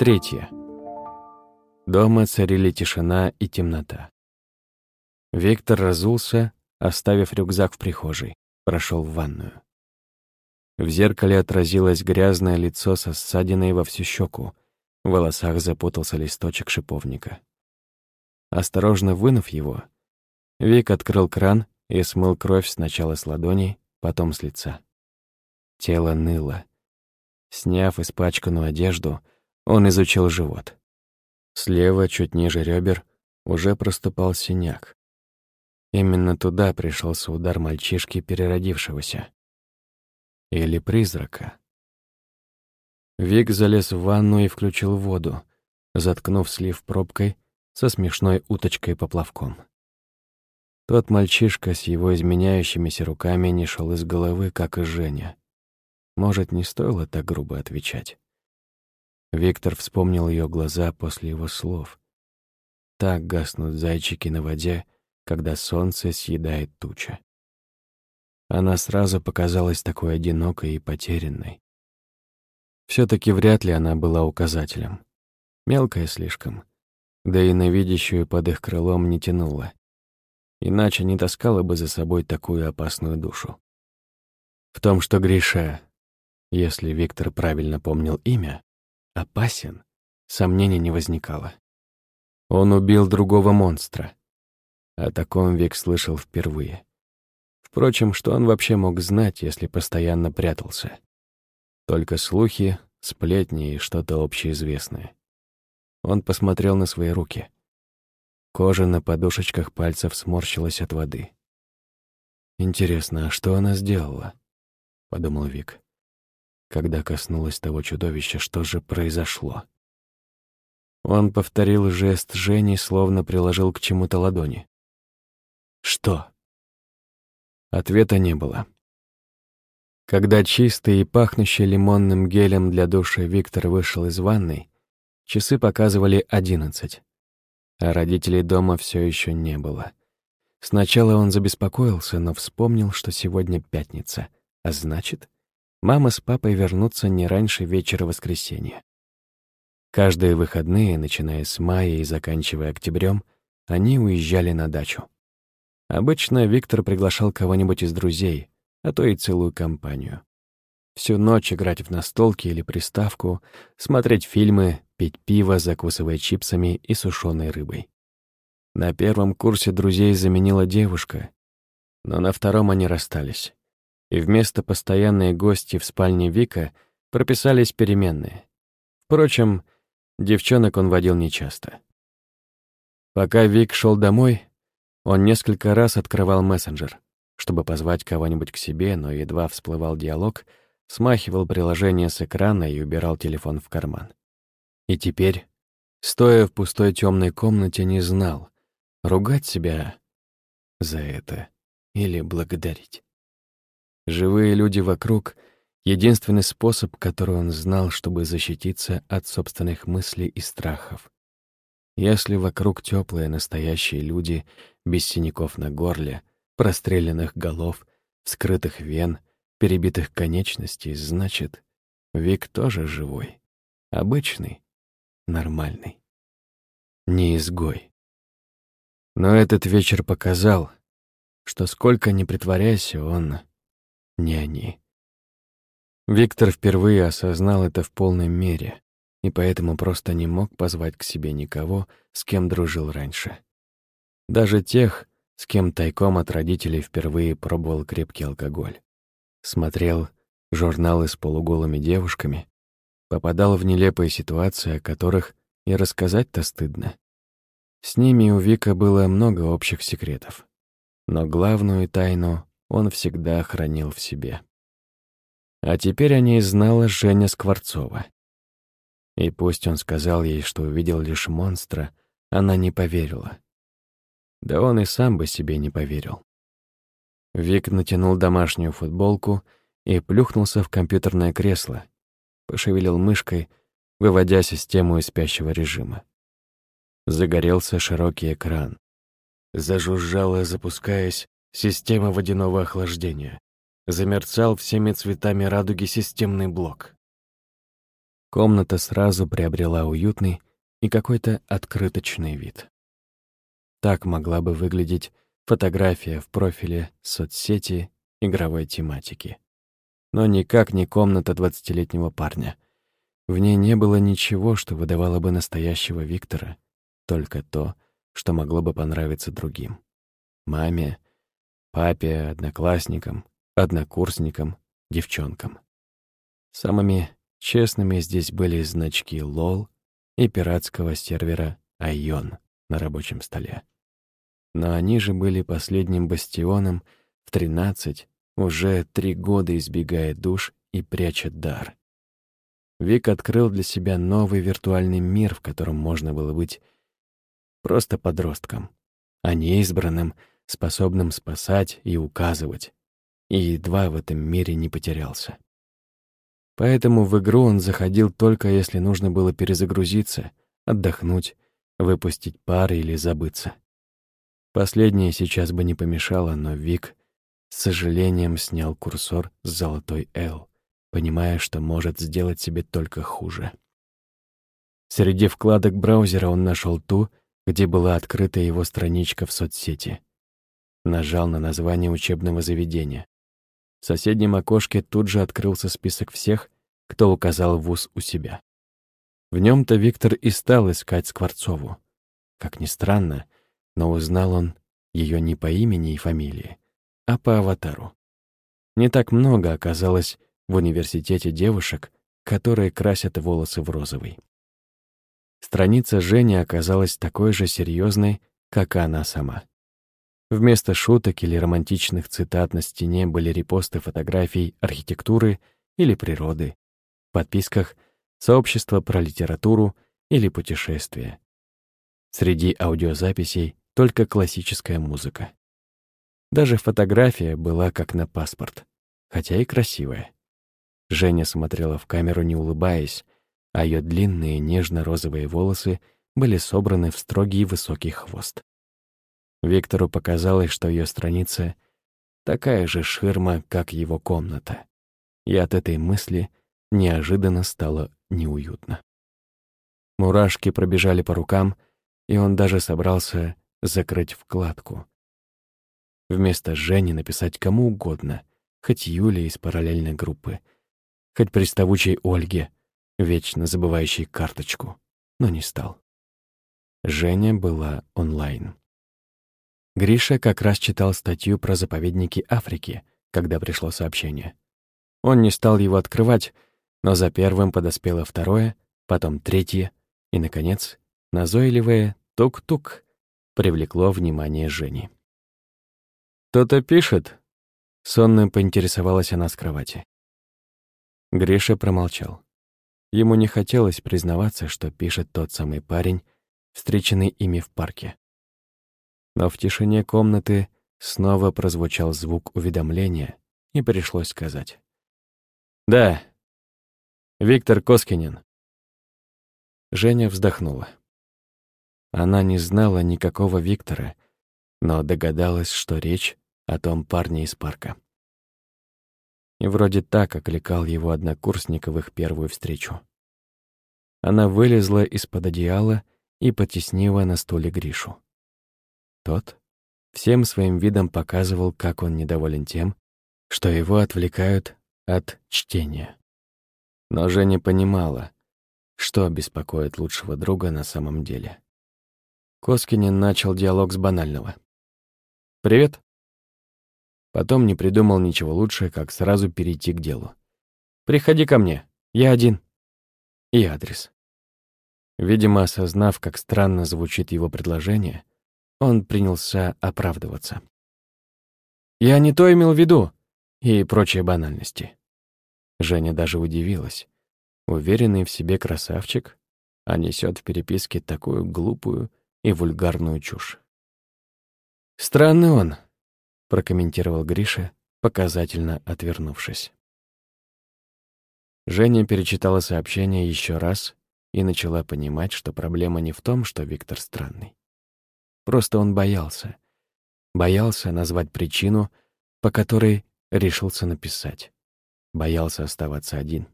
Третья. Дома царили тишина и темнота. Виктор разулся, оставив рюкзак в прихожей, прошел в ванную. В зеркале отразилось грязное лицо со ссадиной во всю щеку, в волосах запутался листочек шиповника. Осторожно вынув его, Вик открыл кран и смыл кровь сначала с ладоней, потом с лица. Тело ныло. Сняв испачканную одежду, он изучил живот. Слева, чуть ниже ребер, уже проступал синяк. Именно туда пришелся удар мальчишки, переродившегося. Или призрака. Вик залез в ванну и включил воду, заткнув слив пробкой со смешной уточкой-поплавком. Тот мальчишка с его изменяющимися руками не шел из головы, как и Женя. Может, не стоило так грубо отвечать. Виктор вспомнил ее глаза после его слов. Так гаснут зайчики на воде, когда солнце съедает туча. Она сразу показалась такой одинокой и потерянной. все таки вряд ли она была указателем. Мелкая слишком, да и на видящую под их крылом не тянула. Иначе не таскала бы за собой такую опасную душу. В том, что Гриша, если Виктор правильно помнил имя, опасен, сомнений не возникало. Он убил другого монстра. О таком Вик слышал впервые. Впрочем, что он вообще мог знать, если постоянно прятался? Только слухи, сплетни и что-то общеизвестное. Он посмотрел на свои руки. Кожа на подушечках пальцев сморщилась от воды. «Интересно, а что она сделала?» — подумал Вик. Когда коснулась того чудовища, что же произошло? Он повторил жест Жени, словно приложил к чему-то ладони. «Что?» Ответа не было. Когда чистый и пахнущий лимонным гелем для душа Виктор вышел из ванной, часы показывали одиннадцать, а родителей дома все еще не было. Сначала он забеспокоился, но вспомнил, что сегодня пятница, а значит, мама с папой вернутся не раньше вечера воскресенья. Каждые выходные, начиная с мая и заканчивая октябрем, они уезжали на дачу. Обычно Виктор приглашал кого-нибудь из друзей, а то и целую компанию. Всю ночь играть в настолки или приставку, смотреть фильмы, пить пиво, закусывая чипсами и сушеной рыбой. На первом курсе друзей заменила девушка, но на втором они расстались и вместо постоянной гости в спальне Вика прописались переменные. Впрочем, девчонок он водил нечасто. Пока Вик шел домой, он несколько раз открывал мессенджер, чтобы позвать кого-нибудь к себе, но едва всплывал диалог, смахивал приложение с экрана и убирал телефон в карман. И теперь, стоя в пустой темной комнате, не знал, ругать себя за это или благодарить. Живые люди вокруг — единственный способ, который он знал, чтобы защититься от собственных мыслей и страхов. Если вокруг теплые настоящие люди, без синяков на горле, простреленных голов, вскрытых вен, перебитых конечностей, значит, Вик тоже живой. Обычный, нормальный. Не изгой. Но этот вечер показал, что сколько ни притворяйся, он не они. Виктор впервые осознал это в полной мере и поэтому просто не мог позвать к себе никого, с кем дружил раньше. Даже тех, с кем тайком от родителей впервые пробовал крепкий алкоголь. Смотрел журналы с полуголыми девушками, попадал в нелепые ситуации, о которых и рассказать-то стыдно. С ними у Вика было много общих секретов. Но главную тайну он всегда хранил в себе. А теперь о ней знала Женя Скворцова. И пусть он сказал ей, что увидел лишь монстра, она не поверила. Да он и сам бы себе не поверил. Вик натянул домашнюю футболку и плюхнулся в компьютерное кресло, пошевелил мышкой, выводя систему из спящего режима. Загорелся широкий экран. Зажужжало, запускаясь, Система водяного охлаждения. Замерцал всеми цветами радуги системный блок. Комната сразу приобрела уютный и какой-то открыточный вид. Так могла бы выглядеть фотография в профиле соцсети игровой тематики. Но никак не комната двадцатилетнего парня. В ней не было ничего, что выдавало бы настоящего Виктора, только то, что могло бы понравиться другим. Маме, папе, одноклассникам, однокурсникам, девчонкам. Самыми честными здесь были значки «Лол» и пиратского сервера «Айон» на рабочем столе. Но они же были последним бастионом в 13, уже три года избегая душ и пряча дар. Вик открыл для себя новый виртуальный мир, в котором можно было быть просто подростком, а не избранным, способным спасать и указывать, и едва в этом мире не потерялся. Поэтому в игру он заходил только если нужно было перезагрузиться, отдохнуть, выпустить пар или забыться. Последнее сейчас бы не помешало, но Вик с сожалением снял курсор с золотой «Л», понимая, что может сделать себе только хуже. Среди вкладок браузера он нашел ту, где была открыта его страничка в соцсети. Нажал на название учебного заведения. В соседнем окошке тут же открылся список всех, кто указал вуз у себя. В нем то Виктор и стал искать Скворцову. Как ни странно, но узнал он ее не по имени и фамилии, а по аватару. Не так много оказалось в университете девушек, которые красят волосы в розовый. Страница Жени оказалась такой же серьезной, как и она сама. Вместо шуток или романтичных цитат на стене были репосты фотографий архитектуры или природы, в подписках «Сообщество про литературу» или «Путешествия». Среди аудиозаписей только классическая музыка. Даже фотография была как на паспорт, хотя и красивая. Женя смотрела в камеру, не улыбаясь, а ее длинные нежно-розовые волосы были собраны в строгий высокий хвост. Виктору показалось, что ее страница такая же ширма, как его комната. И от этой мысли неожиданно стало неуютно. Мурашки пробежали по рукам, и он даже собрался закрыть вкладку. Вместо Жени написать кому угодно, хоть Юле из параллельной группы, хоть приставучей Ольге, вечно забывающей карточку, но не стал. Женя была онлайн. Гриша как раз читал статью про заповедники Африки, когда пришло сообщение. Он не стал его открывать, но за первым подоспело второе, потом третье, и, наконец, назойливое «тук-тук» привлекло внимание Жени. «Кто-то пишет?» — сонно поинтересовалась она с кровати. Гриша промолчал. Ему не хотелось признаваться, что пишет тот самый парень, встреченный ими в парке. Но в тишине комнаты снова прозвучал звук уведомления, и пришлось сказать. «Да, Виктор Коскинин». Женя вздохнула. Она не знала никакого Виктора, но догадалась, что речь о том парне из парка. И вроде так окликал его однокурсник в их первую встречу. Она вылезла из-под одеяла и потеснила на стуле Гришу. Тот всем своим видом показывал, как он недоволен тем, что его отвлекают от чтения. Но Женя понимала, что беспокоит лучшего друга на самом деле. Коскинин начал диалог с банального. «Привет». Потом не придумал ничего лучше, как сразу перейти к делу. «Приходи ко мне, я один». И адрес. Видимо, осознав, как странно звучит его предложение, он принялся оправдываться. «Я не то имел в виду!» и прочие банальности. Женя даже удивилась. Уверенный в себе красавчик, а несет в переписке такую глупую и вульгарную чушь. «Странный он», — прокомментировал Гриша, показательно отвернувшись. Женя перечитала сообщение еще раз и начала понимать, что проблема не в том, что Виктор странный. Просто он боялся. Боялся назвать причину, по которой решился написать. Боялся оставаться один.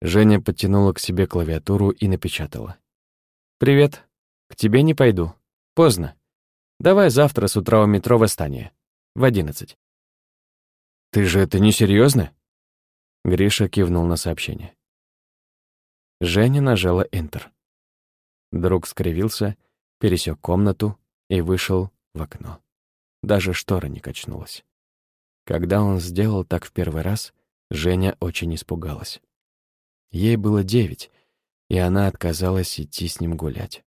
Женя подтянула к себе клавиатуру и напечатала. «Привет. К тебе не пойду. Поздно. Давай завтра с утра у метро восстание. В одиннадцать». «Ты же это не серьезно? Гриша кивнул на сообщение. Женя нажала Enter. Друг скривился, пересек комнату и вышел в окно. Даже штора не качнулась. Когда он сделал так в первый раз, Женя очень испугалась. Ей было девять, и она отказалась идти с ним гулять.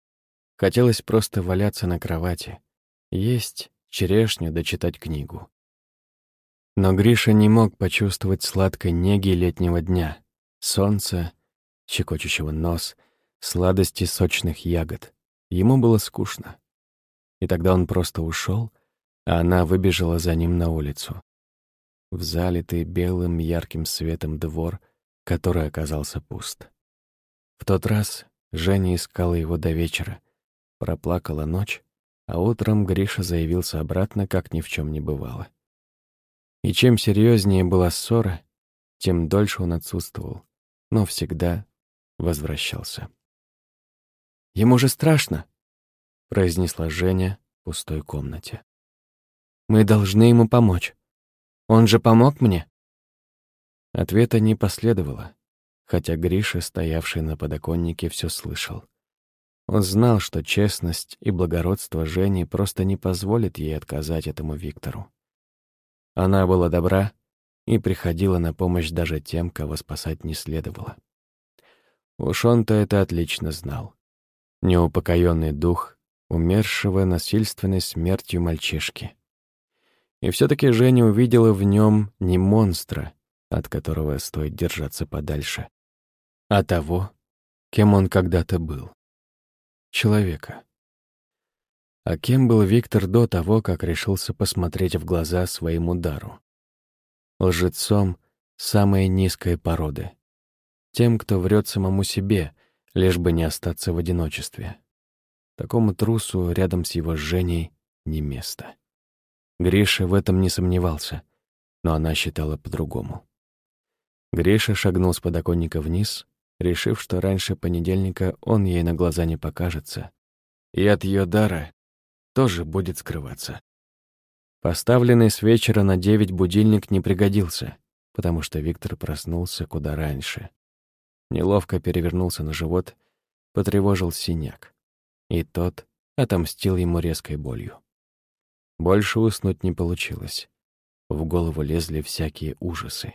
Хотелось просто валяться на кровати, есть черешню да книгу. Но Гриша не мог почувствовать сладкой неги летнего дня, солнца, щекочущего нос, сладости сочных ягод. Ему было скучно. И тогда он просто ушел, а она выбежала за ним на улицу. В залитый белым ярким светом двор, который оказался пуст. В тот раз Женя искала его до вечера, проплакала ночь, а утром Гриша заявился обратно, как ни в чем не бывало. И чем серьезнее была ссора, тем дольше он отсутствовал, но всегда возвращался. «Ему же страшно», — произнесла Женя в пустой комнате. «Мы должны ему помочь. Он же помог мне?» Ответа не последовало, хотя Гриша, стоявший на подоконнике, все слышал. Он знал, что честность и благородство Жени просто не позволят ей отказать этому Виктору. Она была добра и приходила на помощь даже тем, кого спасать не следовало. Уж он-то это отлично знал. Неупокоенный дух умершего насильственной смертью мальчишки. И все таки Женя увидела в нем не монстра, от которого стоит держаться подальше, а того, кем он когда-то был. Человека. А кем был Виктор до того, как решился посмотреть в глаза своему дару? Лжецом самой низкой породы. Тем, кто врет самому себе, лишь бы не остаться в одиночестве. Такому трусу рядом с его Женей не место. Гриша в этом не сомневался, но она считала по-другому. Гриша шагнул с подоконника вниз, решив, что раньше понедельника он ей на глаза не покажется, и от ее дара тоже будет скрываться. Поставленный с вечера на девять будильник не пригодился, потому что Виктор проснулся куда раньше. Неловко перевернулся на живот, потревожил синяк. И тот отомстил ему резкой болью. Больше уснуть не получилось. В голову лезли всякие ужасы.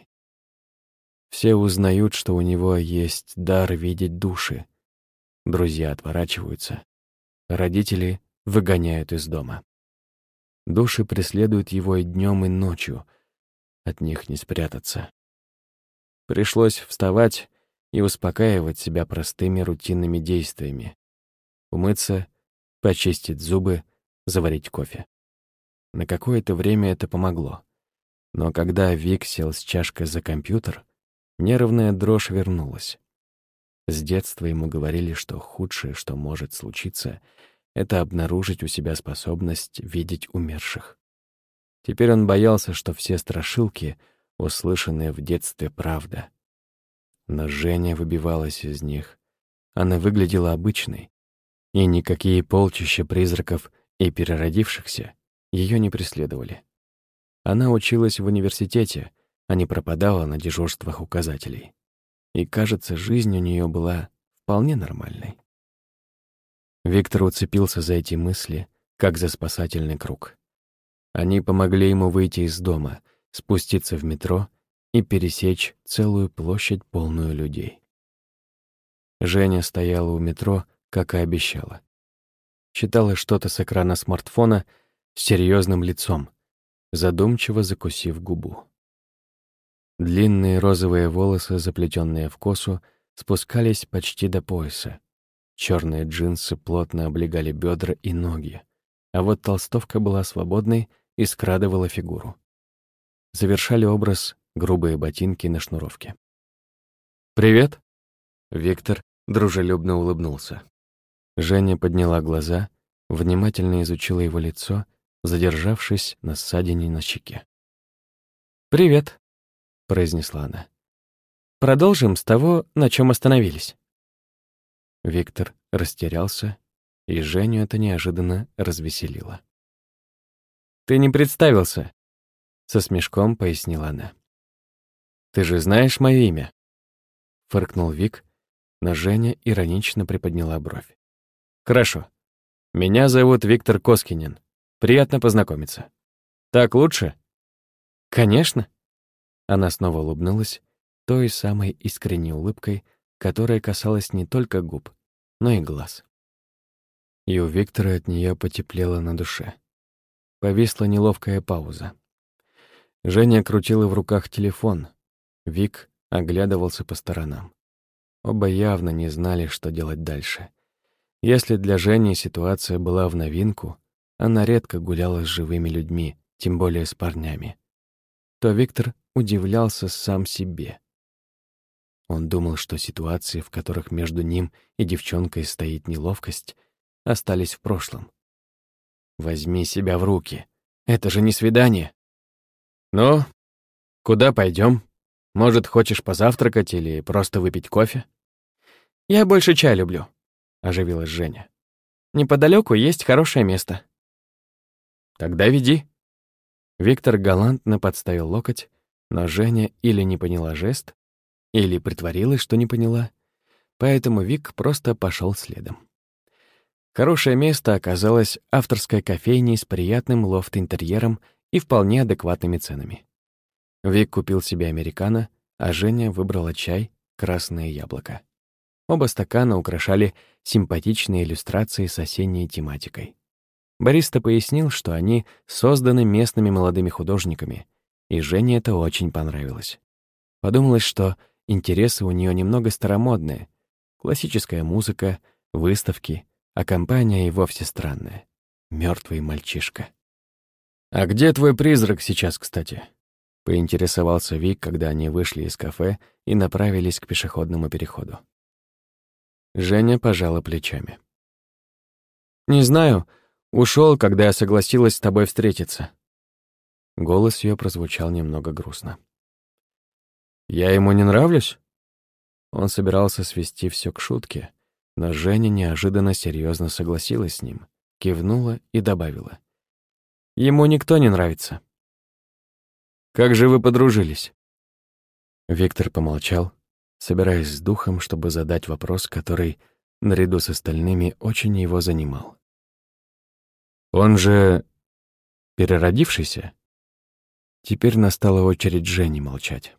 Все узнают, что у него есть дар видеть души. Друзья отворачиваются. Родители выгоняют из дома. Души преследуют его и днем, и ночью. От них не спрятаться. Пришлось вставать и успокаивать себя простыми рутинными действиями. Умыться, почистить зубы, заварить кофе. На какое-то время это помогло. Но когда Вик сел с чашкой за компьютер, Нервная дрожь вернулась. С детства ему говорили, что худшее, что может случиться, это обнаружить у себя способность видеть умерших. Теперь он боялся, что все страшилки, услышанные в детстве, правда. Но Женя выбивалась из них. Она выглядела обычной, и никакие полчища призраков и переродившихся ее не преследовали. Она училась в университете, а не пропадала на дежурствах указателей. И, кажется, жизнь у нее была вполне нормальной. Виктор уцепился за эти мысли, как за спасательный круг. Они помогли ему выйти из дома, спуститься в метро и пересечь целую площадь, полную людей. Женя стояла у метро, как и обещала. Читала что-то с экрана смартфона с серьезным лицом, задумчиво закусив губу. Длинные розовые волосы, заплетенные в косу, спускались почти до пояса. Черные джинсы плотно облегали бедра и ноги, а вот толстовка была свободной и скрадывала фигуру. Завершали образ грубые ботинки на шнуровке. «Привет!» Виктор дружелюбно улыбнулся. Женя подняла глаза, внимательно изучила его лицо, задержавшись на ссадине на щеке. «Привет!» произнесла она. продолжим с того, на чем остановились». Виктор растерялся, и Женю это неожиданно развеселило. «Ты не представился», — со смешком пояснила она. «Ты же знаешь мое имя?» Фыркнул Вик, но Женя иронично приподняла бровь. «Хорошо. Меня зовут Виктор Коскинин. Приятно познакомиться. Так лучше?» «Конечно». Она снова улыбнулась той самой искренней улыбкой, которая касалась не только губ, но и глаз. И у Виктора от нее потеплело на душе. Повисла неловкая пауза. Женя крутила в руках телефон. Вик оглядывался по сторонам. Оба явно не знали, что делать дальше. Если для Жени ситуация была в новинку, она редко гуляла с живыми людьми, тем более с парнями, то Виктор удивлялся сам себе. Он думал, что ситуации, в которых между ним и девчонкой стоит неловкость, остались в прошлом. Возьми себя в руки. Это же не свидание. Ну, куда пойдем? Может, хочешь позавтракать или просто выпить кофе? Я больше чай люблю, оживилась Женя. Неподалеку есть хорошее место. Тогда веди. Виктор галантно подставил локоть, но Женя или не поняла жест, или притворилась, что не поняла, поэтому Вик просто пошел следом. Хорошее место оказалось авторской кофейней с приятным лофт-интерьером и вполне адекватными ценами. Вик купил себе американо, а Женя выбрала чай «Красное яблоко». Оба стакана украшали симпатичные иллюстрации с осенней тематикой. Бориста пояснил, что они созданы местными молодыми художниками, и Жене это очень понравилось. Подумалось, что интересы у нее немного старомодные. Классическая музыка, выставки, а компания и вовсе странная. Мертвый мальчишка. «А где твой призрак сейчас, кстати?» — поинтересовался Вик, когда они вышли из кафе и направились к пешеходному переходу. Женя пожала плечами. «Не знаю. Ушел, когда я согласилась с тобой встретиться». Голос ее прозвучал немного грустно. «Я ему не нравлюсь?» Он собирался свести все к шутке, но Женя неожиданно серьезно согласилась с ним, кивнула и добавила. «Ему никто не нравится». «Как же вы подружились?» Виктор помолчал, собираясь с духом, чтобы задать вопрос, который, наряду с остальными, очень его занимал. «Он же... переродившийся?» Теперь настала очередь Жени молчать.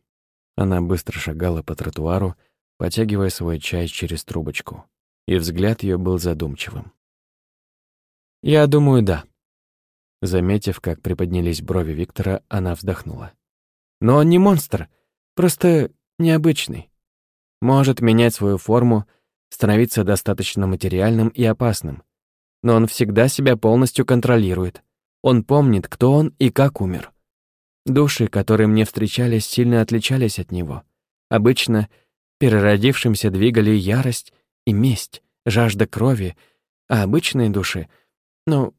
Она быстро шагала по тротуару, потягивая свой чай через трубочку, и взгляд ее был задумчивым. «Я думаю, да». Заметив, как приподнялись брови Виктора, она вздохнула. «Но он не монстр, просто необычный. Может менять свою форму, становиться достаточно материальным и опасным. Но он всегда себя полностью контролирует. Он помнит, кто он и как умер. Души, которые мне встречались, сильно отличались от него. Обычно переродившимся двигали ярость и месть, жажда крови, а обычные души, ну,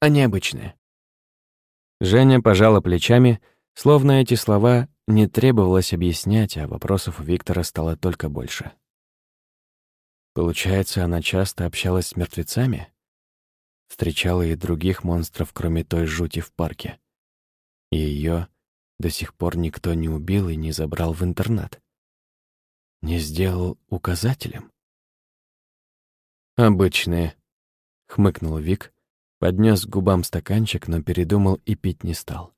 они обычные. Женя пожала плечами, словно эти слова не требовалось объяснять, а вопросов у Виктора стало только больше. Получается, она часто общалась с мертвецами? Встречала и других монстров, кроме той жути в парке и ее до сих пор никто не убил и не забрал в интернат. Не сделал указателем. «Обычные», — хмыкнул Вик, поднес к губам стаканчик, но передумал и пить не стал.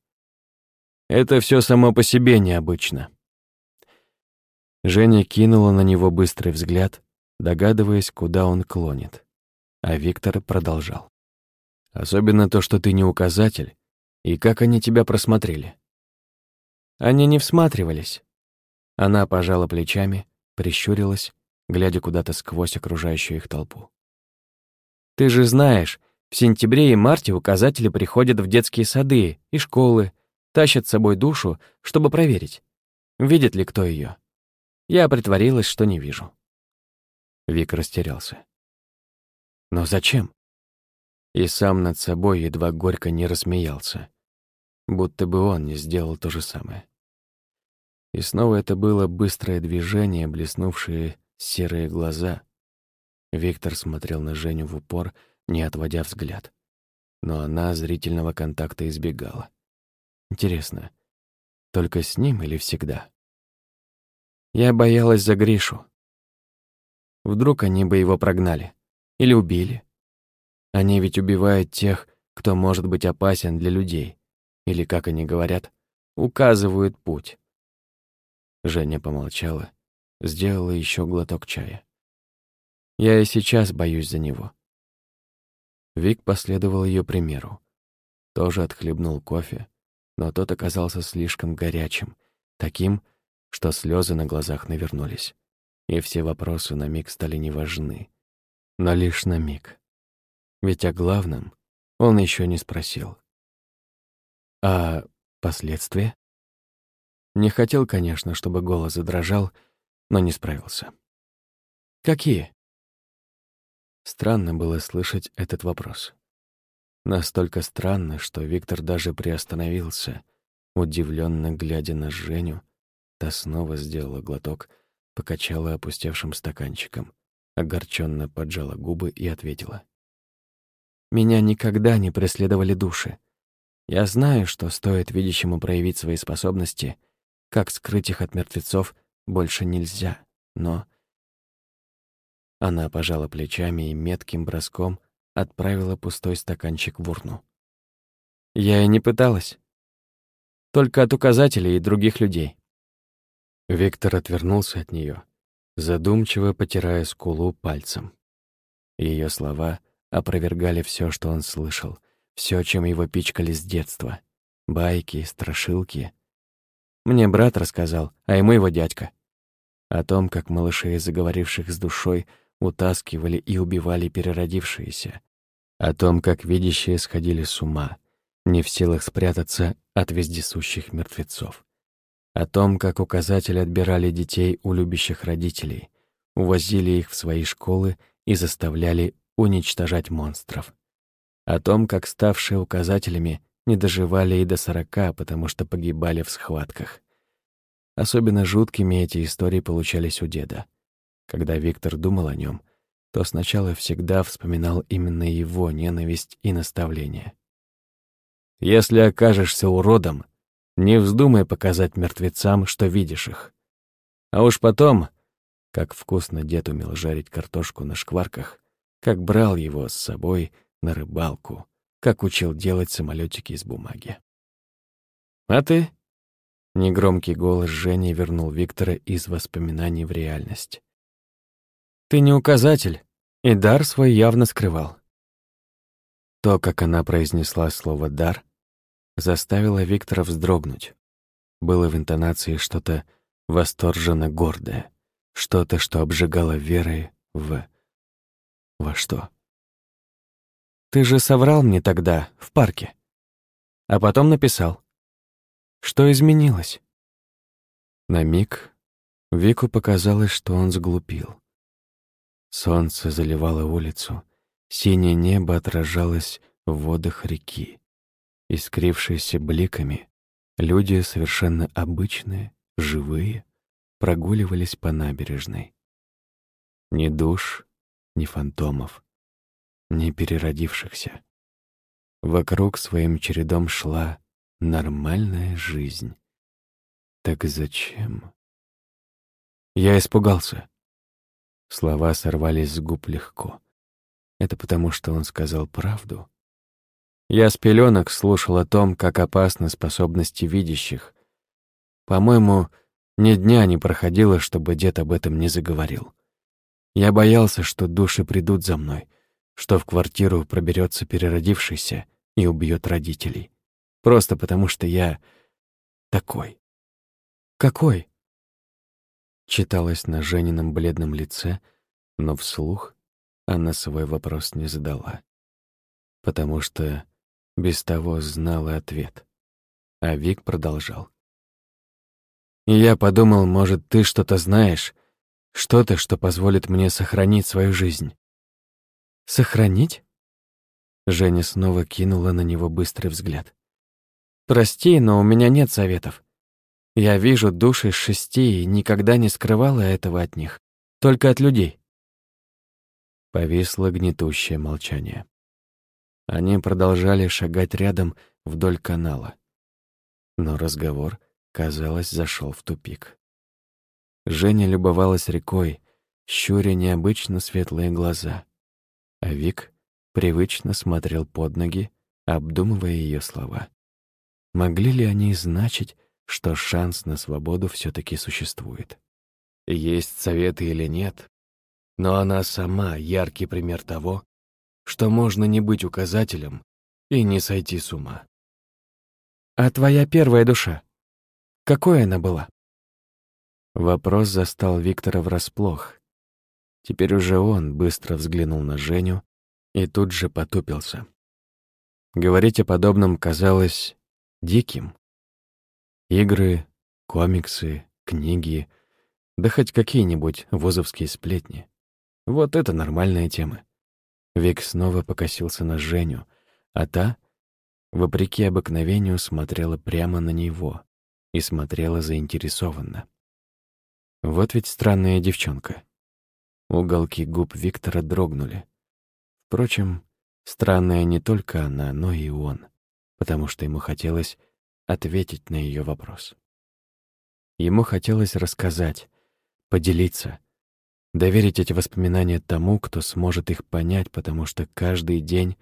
«Это все само по себе необычно». Женя кинула на него быстрый взгляд, догадываясь, куда он клонит. А Виктор продолжал. «Особенно то, что ты не указатель, и как они тебя просмотрели? Они не всматривались. Она пожала плечами, прищурилась, глядя куда-то сквозь окружающую их толпу. Ты же знаешь, в сентябре и марте указатели приходят в детские сады и школы, тащат с собой душу, чтобы проверить, видит ли кто ее. Я притворилась, что не вижу. Вик растерялся. Но зачем? И сам над собой едва горько не рассмеялся будто бы он не сделал то же самое. И снова это было быстрое движение, блеснувшие серые глаза. Виктор смотрел на Женю в упор, не отводя взгляд. Но она зрительного контакта избегала. Интересно, только с ним или всегда? Я боялась за Гришу. Вдруг они бы его прогнали. Или убили. Они ведь убивают тех, кто может быть опасен для людей. Или, как они говорят, указывают путь. Женя помолчала, сделала еще глоток чая. Я и сейчас боюсь за него. Вик последовал ее примеру. Тоже отхлебнул кофе, но тот оказался слишком горячим, таким, что слезы на глазах навернулись, и все вопросы на миг стали неважны. Но лишь на миг. Ведь о главном он еще не спросил. А последствия? Не хотел, конечно, чтобы голос задрожал, но не справился. Какие? Странно было слышать этот вопрос. Настолько странно, что Виктор даже приостановился, удивленно глядя на Женю. Та снова сделала глоток, покачала опустевшим стаканчиком, огорченно поджала губы и ответила. «Меня никогда не преследовали души. Я знаю, что стоит видящему проявить свои способности, как скрыть их от мертвецов больше нельзя, но она пожала плечами и метким броском отправила пустой стаканчик в урну. Я и не пыталась. Только от указателей и других людей. Виктор отвернулся от нее, задумчиво потирая скулу пальцем. Ее слова опровергали все, что он слышал, все, чем его пичкали с детства. Байки, страшилки. Мне брат рассказал, а ему его дядька. О том, как малышей, заговоривших с душой, утаскивали и убивали переродившиеся, о том, как видящие сходили с ума, не в силах спрятаться от вездесущих мертвецов, о том, как указатели отбирали детей у любящих родителей, увозили их в свои школы и заставляли уничтожать монстров, о том, как ставшие указателями не доживали и до сорока, потому что погибали в схватках. Особенно жуткими эти истории получались у деда — когда Виктор думал о нем, то сначала всегда вспоминал именно его ненависть и наставление. «Если окажешься уродом, не вздумай показать мертвецам, что видишь их. А уж потом, как вкусно дед умел жарить картошку на шкварках, как брал его с собой на рыбалку, как учил делать самолетики из бумаги. «А ты?» Негромкий голос Жени вернул Виктора из воспоминаний в реальность. Ты не указатель, и дар свой явно скрывал. То, как она произнесла слово «дар», заставило Виктора вздрогнуть. Было в интонации что-то восторженно гордое, что-то, что обжигало верой в... Во что? Ты же соврал мне тогда, в парке. А потом написал. Что изменилось? На миг Вику показалось, что он сглупил. Солнце заливало улицу, синее небо отражалось в водах реки. Искрившиеся бликами, люди совершенно обычные, живые, прогуливались по набережной. Ни душ, ни фантомов, ни переродившихся. Вокруг своим чередом шла нормальная жизнь. Так зачем? Я испугался. Слова сорвались с губ легко. Это потому, что он сказал правду. Я с пеленок слушал о том, как опасны способности видящих. По-моему, ни дня не проходило, чтобы дед об этом не заговорил. Я боялся, что души придут за мной, что в квартиру проберется переродившийся и убьет родителей. Просто потому, что я такой. Какой? Читалось на Женином бледном лице, но вслух она свой вопрос не задала, потому что без того знала ответ. А Вик продолжал. Я подумал, может, ты что-то знаешь, что-то, что позволит мне сохранить свою жизнь. Сохранить? Женя снова кинула на него быстрый взгляд. Прости, но у меня нет советов. Я вижу души шести и никогда не скрывала этого от них, только от людей. Повисло гнетущее молчание. Они продолжали шагать рядом вдоль канала. Но разговор, казалось, зашел в тупик. Женя любовалась рекой, щуря необычно светлые глаза, а Вик привычно смотрел под ноги, обдумывая ее слова. Могли ли они значить, что шанс на свободу все таки существует? Есть советы или нет, но она сама яркий пример того, что можно не быть указателем и не сойти с ума. «А твоя первая душа? Какой она была?» Вопрос застал Виктора врасплох. Теперь уже он быстро взглянул на Женю и тут же потупился. Говорить о подобном казалось диким. Игры, комиксы, книги, да хоть какие-нибудь вузовские сплетни. Вот это нормальная тема. Вик снова покосился на Женю, а та, вопреки обыкновению, смотрела прямо на него и смотрела заинтересованно. Вот ведь странная девчонка. Уголки губ Виктора дрогнули. Впрочем, странная не только она, но и он, потому что ему хотелось ответить на ее вопрос. Ему хотелось рассказать, поделиться, доверить эти воспоминания тому, кто сможет их понять, потому что каждый день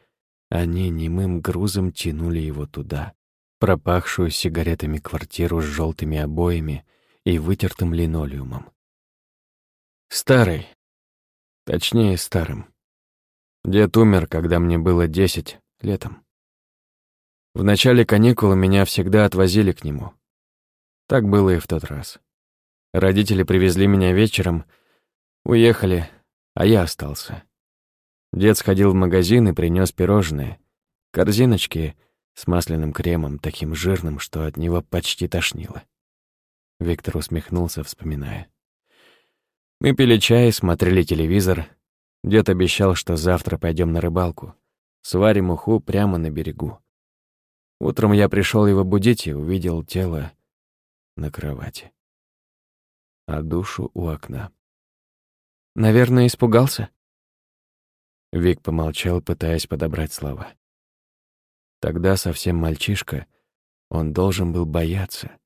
они немым грузом тянули его туда, пропахшую сигаретами квартиру с желтыми обоями и вытертым линолеумом. Старый, точнее старым. Дед умер, когда мне было десять, летом. В начале каникул меня всегда отвозили к нему. Так было и в тот раз. Родители привезли меня вечером, уехали, а я остался. Дед сходил в магазин и принес пирожные, корзиночки с масляным кремом, таким жирным, что от него почти тошнило. Виктор усмехнулся, вспоминая. Мы пили чай, смотрели телевизор. Дед обещал, что завтра пойдем на рыбалку. Сварим уху прямо на берегу. Утром я пришел его будить и увидел тело на кровати, а душу у окна. Наверное, испугался? Вик помолчал, пытаясь подобрать слова. Тогда совсем мальчишка, он должен был бояться.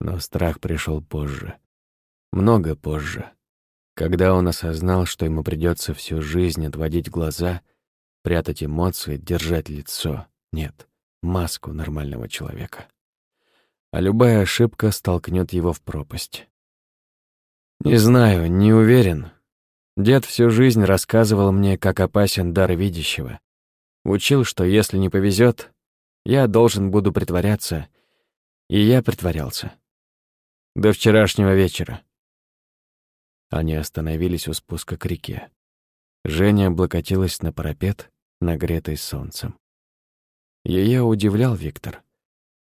Но страх пришел позже. Много позже. Когда он осознал, что ему придется всю жизнь отводить глаза, прятать эмоции, держать лицо. Нет, маску нормального человека. А любая ошибка столкнет его в пропасть. Не знаю, не уверен. Дед всю жизнь рассказывал мне, как опасен дар видящего. Учил, что если не повезет, я должен буду притворяться. И я притворялся. До вчерашнего вечера. Они остановились у спуска к реке. Женя облокотилась на парапет, нагретый солнцем. Ее удивлял Виктор.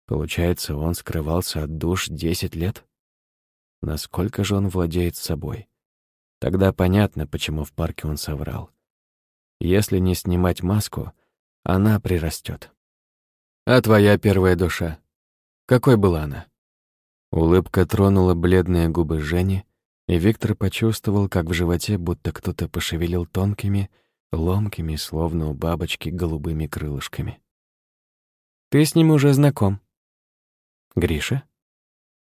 Получается, он скрывался от душ десять лет? Насколько же он владеет собой? Тогда понятно, почему в парке он соврал. Если не снимать маску, она прирастет. А твоя первая душа? Какой была она? Улыбка тронула бледные губы Жени, и Виктор почувствовал, как в животе будто кто-то пошевелил тонкими, ломкими, словно у бабочки, голубыми крылышками. «Ты с ним уже знаком». «Гриша?»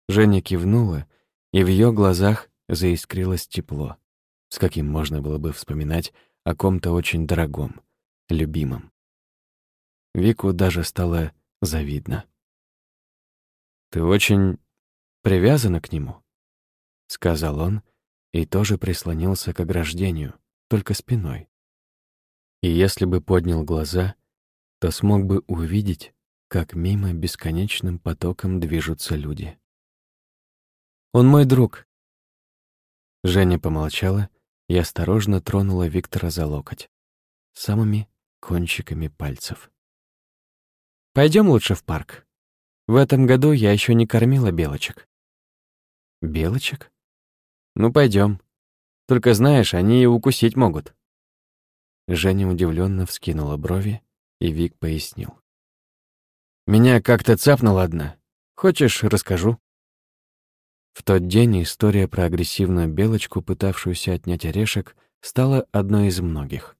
Женя кивнула, и в ее глазах заискрилось тепло, с каким можно было бы вспоминать о ком-то очень дорогом, любимом. Вику даже стало завидно. «Ты очень привязана к нему?» — сказал он и тоже прислонился к ограждению, только спиной. И если бы поднял глаза, то смог бы увидеть, как мимо бесконечным потоком движутся люди. «Он мой друг». Женя помолчала и осторожно тронула Виктора за локоть самыми кончиками пальцев. Пойдем лучше в парк. В этом году я еще не кормила белочек». «Белочек?» «Ну, пойдем. Только знаешь, они и укусить могут». Женя удивленно вскинула брови, и Вик пояснил. «Меня как-то цапнула одна. Хочешь, расскажу?» В тот день история про агрессивную белочку, пытавшуюся отнять орешек, стала одной из многих.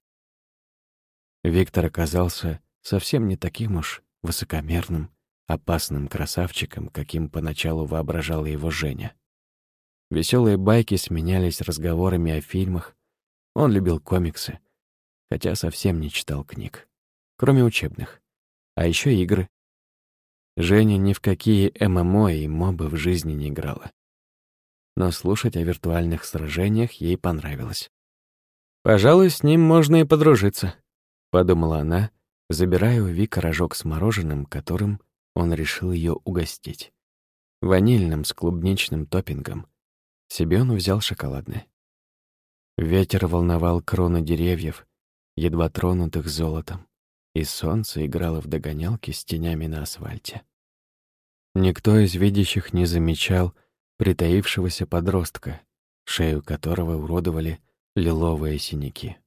Виктор оказался совсем не таким уж высокомерным, опасным красавчиком, каким поначалу воображала его Женя. Веселые байки сменялись разговорами о фильмах. Он любил комиксы, хотя совсем не читал книг, кроме учебных. А еще игры. Женя ни в какие ММО и мобы в жизни не играла но слушать о виртуальных сражениях ей понравилось. «Пожалуй, с ним можно и подружиться», — подумала она, забирая у Вика рожок с мороженым, которым он решил ее угостить. Ванильным с клубничным топпингом. Себе он взял шоколадное. Ветер волновал кроны деревьев, едва тронутых золотом, и солнце играло в догонялки с тенями на асфальте. Никто из видящих не замечал, притаившегося подростка, шею которого уродовали лиловые синяки.